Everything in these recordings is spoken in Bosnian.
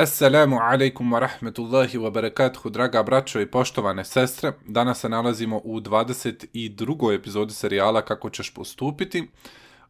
Assalamu alaikum wa rahmetullahi wa barakatuhu, draga braćo i poštovane sestre. Danas se nalazimo u 22. epizodi serijala Kako ćeš postupiti.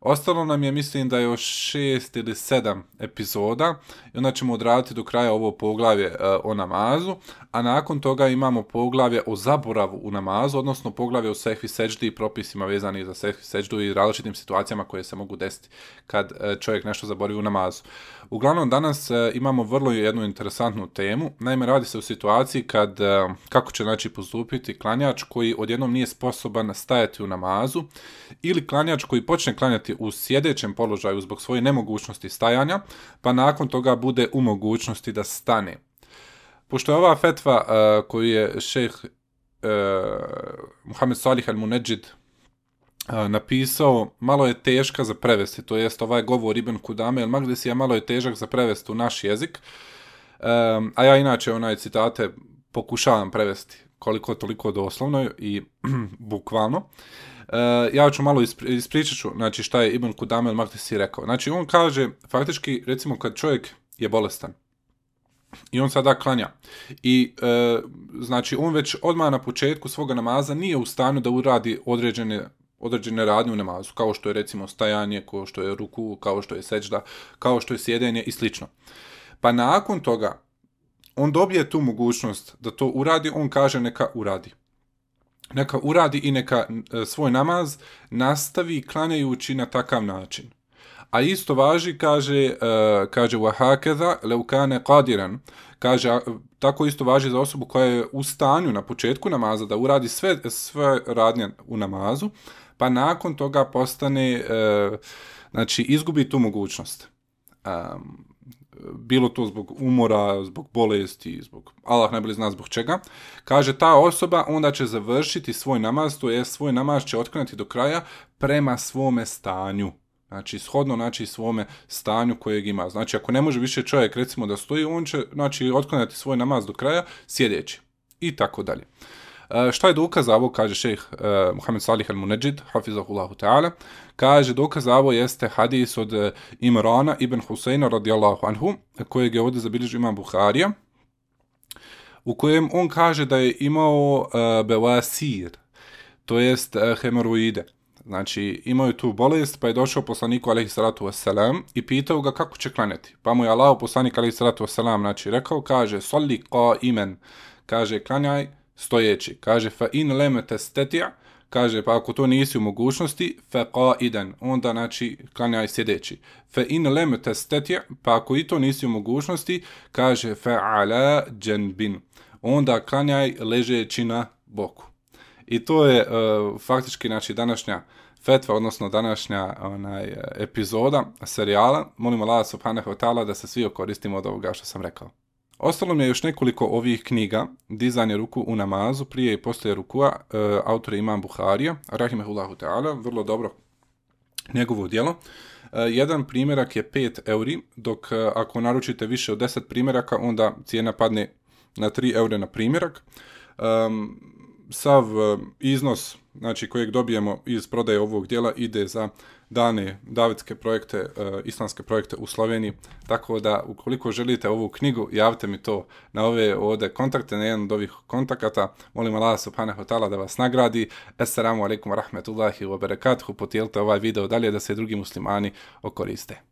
Ostalo nam je, mislim da je još šest ili sedam epizoda i onda ćemo odraditi do kraja ovo poglavlje e, o namazu, a nakon toga imamo poglavlje o zaboravu u namazu, odnosno poglavlje o sehvi seđdi i propisima vezanih za sehvi seđdu i različitim situacijama koje se mogu desiti kad e, čovjek nešto zaboravi u namazu. Uglavnom, danas e, imamo vrlo jednu interesantnu temu. Naime, radi se o situaciji kad, e, kako će znači postupiti klanjač koji odjednom nije sposoban stajati u namazu ili klanjač koji počne klanjati u sjedećem položaju zbog svoje nemogućnosti stajanja, pa nakon toga bude u mogućnosti da stane. Pošto je ova fetva uh, koju je šejh uh, Muhammed Salih al-Munedžid e, napisao, malo je teška za prevesti, to jest ovaj govor Ibn Kudame, el Magdisi malo je težak za prevesti u naš jezik, um, a ja inače onaj citate pokušavam prevesti koliko toliko doslovno i bukvalno. Uh, Eh, ja ću malo ispri, ispričat ću znači, šta je Ibn Kudame el rekao. Znači on kaže, faktički, recimo kad čovjek je bolestan, I on sada klanja. I e, znači on već odmah na početku svoga namaza nije u stanju da uradi određene određene radnje u namazu, kao što je recimo stajanje, kao što je ruku, kao što je seđda, kao što je sjedenje i slično. Pa nakon toga, on dobije tu mogućnost da to uradi, on kaže neka uradi Neka uradi i neka e, svoj namaz nastavi klanjajući na takav način. A isto važi, kaže, uh, kaže وَهَكَذَا لَوْكَانَ قَادِرًا Kaže, tako isto važi za osobu koja je u stanju na početku namaza da uradi sve, sve radnje u namazu, pa nakon toga postane, uh, znači, izgubi tu mogućnost. Um, bilo to zbog umora, zbog bolesti, zbog Allah najbolje zna zbog čega, kaže ta osoba onda će završiti svoj namaz, to je svoj namaz će otkrenuti do kraja prema svome stanju. Znači, shodno znači, svome stanju kojeg ima. Znači, ako ne može više čovjek, recimo, da stoji, on će znači, otklanjati svoj namaz do kraja, sjedeći. I tako dalje. E, šta je dokaz za ovo, kaže šejh e, Muhammed Salih al-Munajid, hafizahullahu ta'ala, kaže dokaz za ovo jeste hadis od e, Imrana ibn Huseina radijallahu anhu, kojeg je ovdje zabilježio imam Buharija, u kojem on kaže da je imao uh, bevasir, to jest e, uh, hemoroide. Znači, imao je tu bolest, pa je došao poslaniku alaihi salatu wasalam i pitao ga kako će klanjati. Pa mu je Allah poslanik alaihi salatu wasalam znači, rekao, kaže, soli ko imen, kaže, klanjaj stojeći. Kaže, fa in leme testetija, kaže, pa ako to nisi u mogućnosti, fa qaidan, onda, znači, klanjaj sjedeći. Fa in leme testetija, pa ako i to nisi u mogućnosti, kaže, fa ala dženbin, onda klanjaj ležeći na boku. I to je uh, faktički znači današnja fetva, odnosno današnja onaj epizoda serijala. Molim Allah subhanahu wa ta'ala da se svi koristimo od ovoga što sam rekao. Ostalo mi je još nekoliko ovih knjiga, Dizanje ruku u namazu, prije i poslije rukua, e, autor je Imam Buharija, Rahimehullahu ta'ala, vrlo dobro njegovo dijelo. E, jedan primjerak je 5 euri, dok e, ako naručite više od 10 primjeraka, onda cijena padne na 3 eure na primjerak. E, sav e, iznos znači kojeg dobijemo iz prodaje ovog dijela ide za dane davetske projekte, uh, islamske projekte u Sloveniji, tako da ukoliko želite ovu knjigu, javite mi to na ove ovde kontakte, na jedan od ovih kontakata, molim Allah subhanahu ta'ala da vas nagradi, assalamu alaikum wa rahmetullahi wa barakatuhu, potijelite ovaj video dalje da se drugi muslimani okoriste.